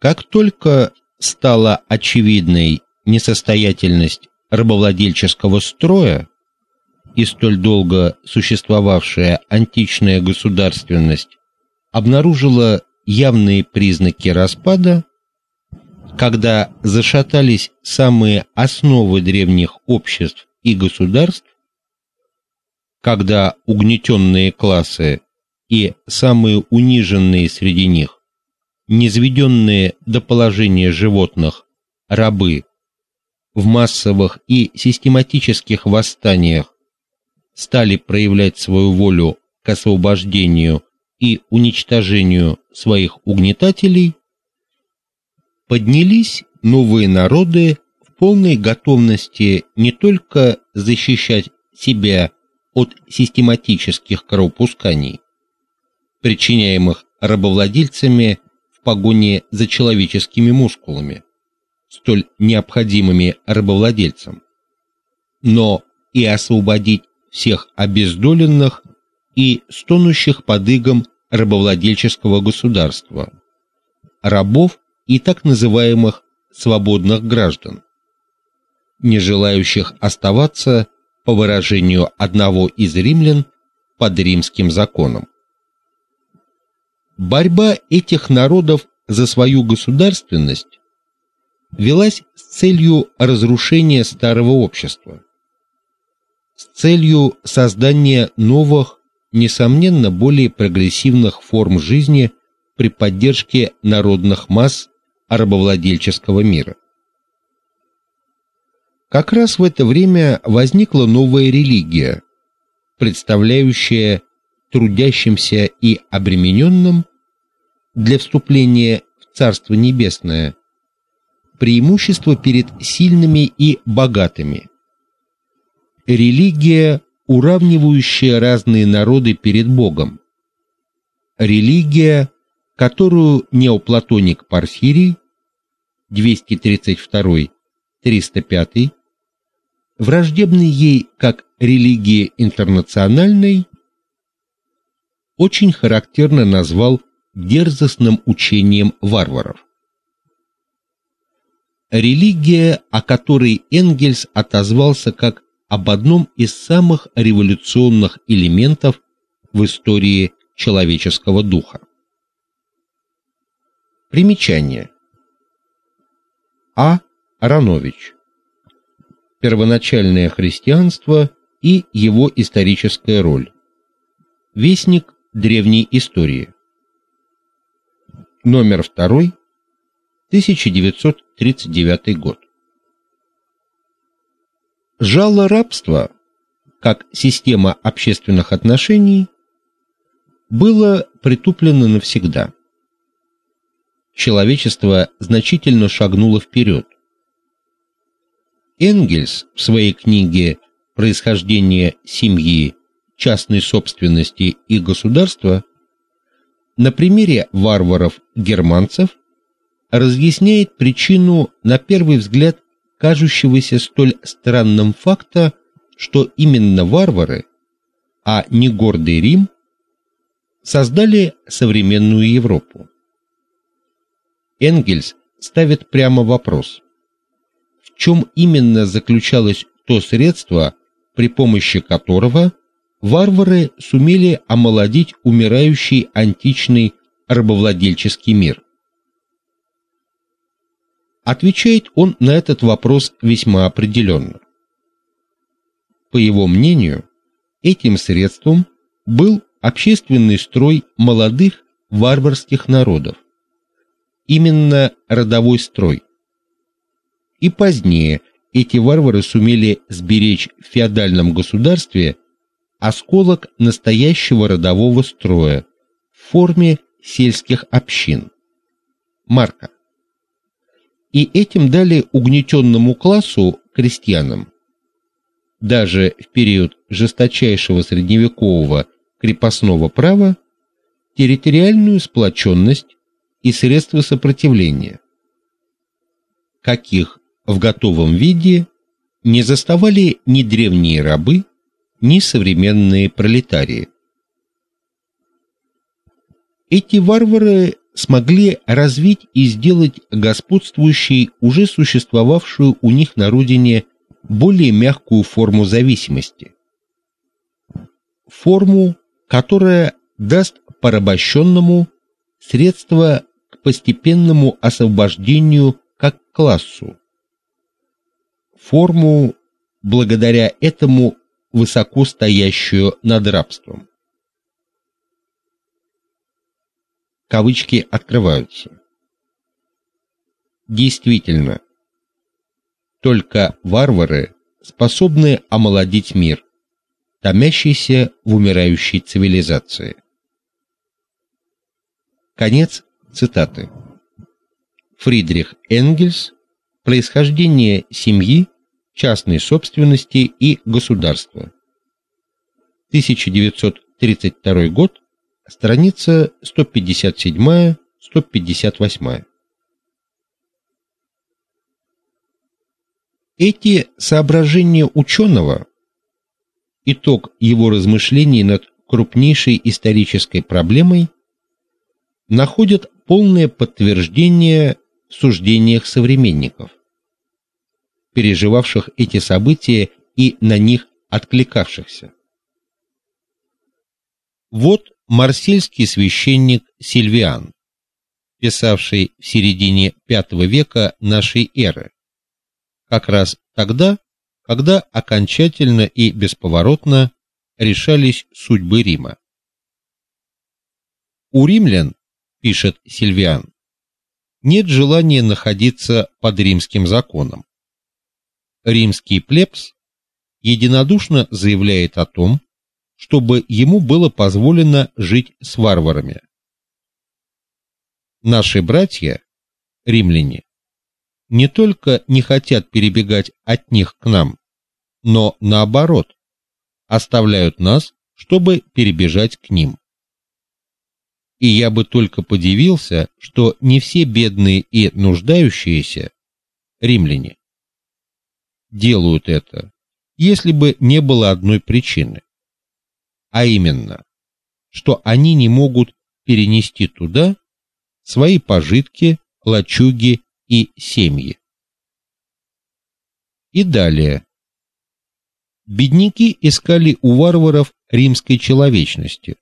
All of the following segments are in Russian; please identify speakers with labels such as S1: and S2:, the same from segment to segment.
S1: Как только стала очевидной несостоятельность рабовладельческого строя и столь долго существовавшая античная государственность обнаружила явные признаки распада, когда зашатались самые основы древних обществ и государств, когда угнетенные классы и самые униженные среди них, низведенные до положения животных, рабы, в массовых и систематических восстаниях стали проявлять свою волю к освобождению и уничтожению своих угнетателей, поднялись новые народы в полной готовности не только защищать себя от систематических кровопусканий, причиняемых рабовладельцами в погоне за человеческими мускулами, столь необходимыми рабовладельцам, но и освободить всех обездоленных и стонущих под игом рабовладельческого государства, рабов и так называемых свободных граждан, не желающих оставаться, по выражению одного из римлян, под римским законом. Борьба этих народов за свою государственность велась с целью разрушения старого общества, с целью создания новых, несомненно, более прогрессивных форм жизни при поддержке народных масс рабовладельческого мира. Как раз в это время возникла новая религия, представляющая трудящимся и обремененным для вступления в Царство Небесное преимущество перед сильными и богатыми. Религия, уравнивающая разные народы перед Богом. Религия, которую неоплатоник Порфирий 232-305 враждебный ей как религии интернациональной, очень характерно назвал дерзостным учением варваров. Религия, о которой Энгельс отозвался как об одном из самых революционных элементов в истории человеческого духа. Примечание. А. Аронович. Первоначальное христианство и его историческая роль. Вестник древней истории. Номер 2. 1939 год. Жало рабства, как система общественных отношений, было притуплено навсегда человечество значительно шагнуло вперед. Энгельс в своей книге Происхождение семьи, частной собственности и государства на примере варваров-германцев разъясняет причину на первый взгляд кажущегося столь странным факта, что именно варвары, а не гордый Рим, создали современную Европу. Энгельс ставит прямо вопрос: в чем именно заключалось то средство, при помощи которого варвары сумели омолодить умирающий античный рабовладельческий мир? Отвечает он на этот вопрос весьма определенно. По его мнению, этим средством был общественный строй молодых варварских народов именно родовой строй. И позднее эти варвары сумели сберечь в феодальном государстве осколок настоящего родового строя в форме сельских общин. Марка. И этим дали угнетенному классу, крестьянам, даже в период жесточайшего средневекового крепостного права, территориальную сплоченность и средства сопротивления, каких в готовом виде не заставали ни древние рабы, ни современные пролетарии. Эти варвары смогли развить и сделать господствующей уже существовавшую у них на родине более мягкую форму зависимости. Форму, которая даст порабощенному средства к постепенному освобождению как классу. Форму, благодаря этому высоко стоящую над рабством. Кавычки открываются. Действительно, только варвары способны омолодить мир, томящийся в умирающей цивилизации. Конец цитаты. Фридрих Энгельс. Происхождение семьи, частной собственности и государства. 1932 год Страница 157-158. Эти соображения ученого итог его размышлений над крупнейшей исторической проблемой находят полное подтверждение в суждениях современников, переживавших эти события и на них откликавшихся. Вот марсельский священник Сильвиан, писавший в середине V века нашей эры, как раз тогда, когда окончательно и бесповоротно решались судьбы Рима. У римлян, пишет Сильвиан, нет желания находиться под римским законом. Римский плебс единодушно заявляет о том, чтобы ему было позволено жить с варварами. Наши братья, римляне, не только не хотят перебегать от них к нам, но наоборот, оставляют нас, чтобы перебежать к ним. И я бы только подивился, что не все бедные и нуждающиеся римляне делают это, если бы не было одной причины а именно, что они не могут перенести туда свои пожитки, лачуги и семьи. И далее. Бедняки искали у варваров римской человечности,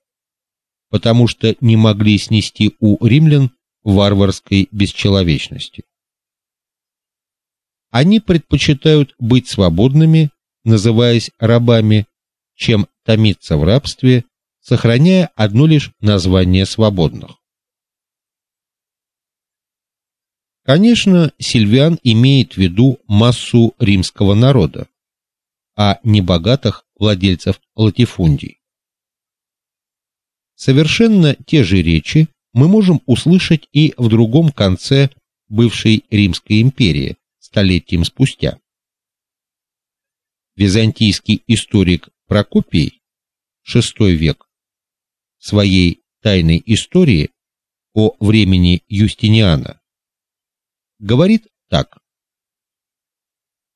S1: потому что не могли снести у римлян варварской бесчеловечности. Они предпочитают быть свободными, называясь рабами, чем томиться в рабстве, сохраняя одно лишь название свободных. Конечно, Сильвиан имеет в виду массу римского народа, а не богатых владельцев латифундий. Совершенно те же речи мы можем услышать и в другом конце бывшей Римской империи, столетием спустя. Византийский историк Прокопий VI век, своей тайной истории о времени Юстиниана, говорит так: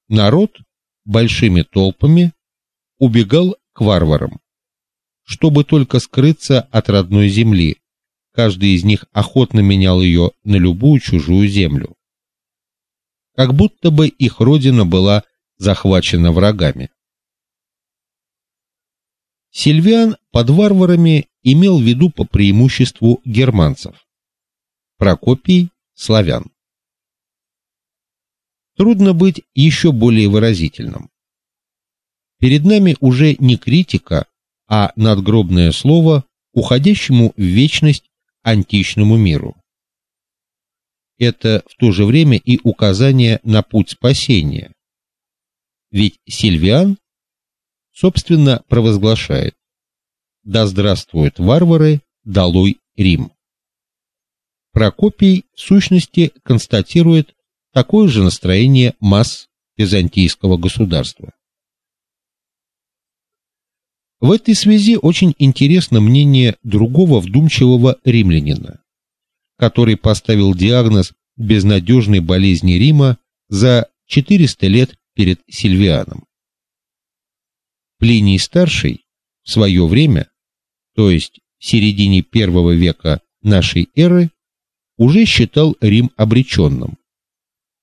S1: Народ большими толпами убегал к варварам, чтобы только скрыться от родной земли. Каждый из них охотно менял ее на любую чужую землю. Как будто бы их родина была захвачена врагами. Сильвиан под варварами имел в виду по преимуществу германцев. Прокопий славян. Трудно быть еще более выразительным. Перед нами уже не критика, а надгробное слово уходящему в вечность античному миру. Это в то же время и указание на путь спасения. Ведь Сильвиан собственно провозглашает: "Да здравствуют варвары, долой Рим". Прокопий в сущности констатирует такое же настроение масс византийского государства. В этой связи очень интересно мнение другого вдумчивого римлянина, который поставил диагноз безнадежной болезни Рима за 400 лет перед Сильвианом. Плиний старший в свое время, то есть в середине первого века нашей эры, уже считал Рим обреченным,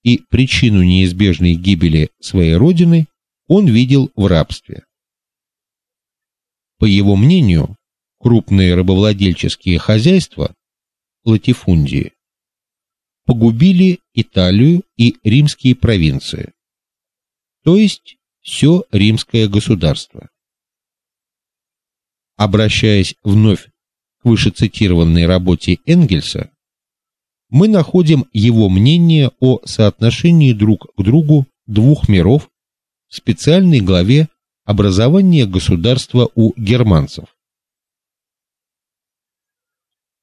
S1: и причину неизбежной гибели своей родины он видел в рабстве. По его мнению, крупные рабовладельческие хозяйства латифундии погубили Италию и римские провинции, то есть все римское государство. Обращаясь вновь к вышецитированной работе Энгельса, мы находим его мнение о соотношении друг к другу двух миров в специальной главе Образование государства у германцев.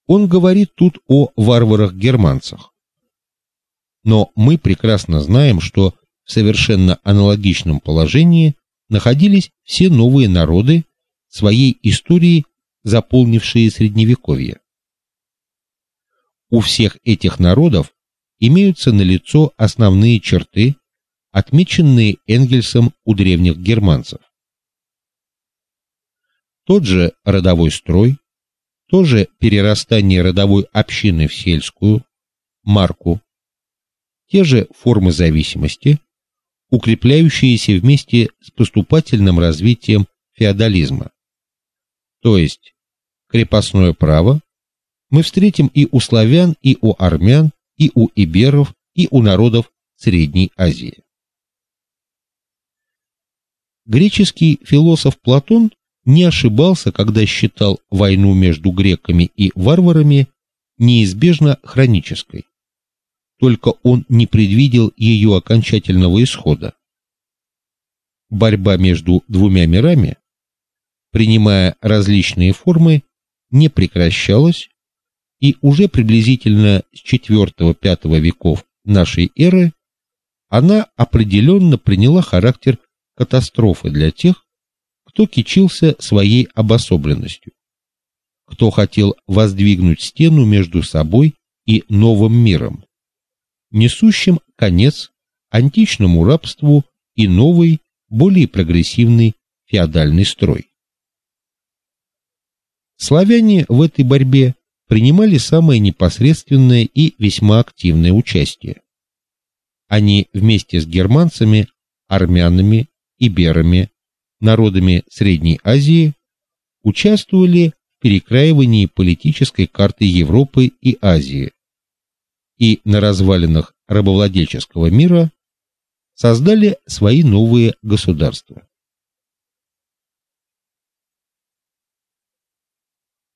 S1: Он говорит тут о варварах-германцах. Но мы прекрасно знаем, что в совершенно аналогичном положении находились все новые народы своей истории, заполнившие средневековье. У всех этих народов имеются налицо основные черты, отмеченные Энгельсом у древних германцев. Тот же родовой строй, то же перерастание родовой общины в сельскую, марку, те же формы зависимости, укрепляющиеся вместе с поступательным развитием феодализма. То есть крепостное право мы встретим и у славян, и у армян, и у иберов, и у народов Средней Азии. Греческий философ Платон не ошибался, когда считал войну между греками и варварами неизбежно хронической. Только он не предвидел ее окончательного исхода. Борьба между двумя мирами, принимая различные формы, не прекращалась, и уже приблизительно с IV-V веков нашей эры она определенно приняла характер катастрофы для тех, кто кичился своей обособленностью, кто хотел воздвигнуть стену между собой и новым миром, несущим конец античному рабству и новый, более прогрессивный феодальный строй. Славяне в этой борьбе принимали самое непосредственное и весьма активное участие. Они вместе с германцами, армянами, иберами, народами Средней Азии участвовали в перекраивании политической карты Европы и Азии и на развалинах рабовладельческого мира создали свои новые государства.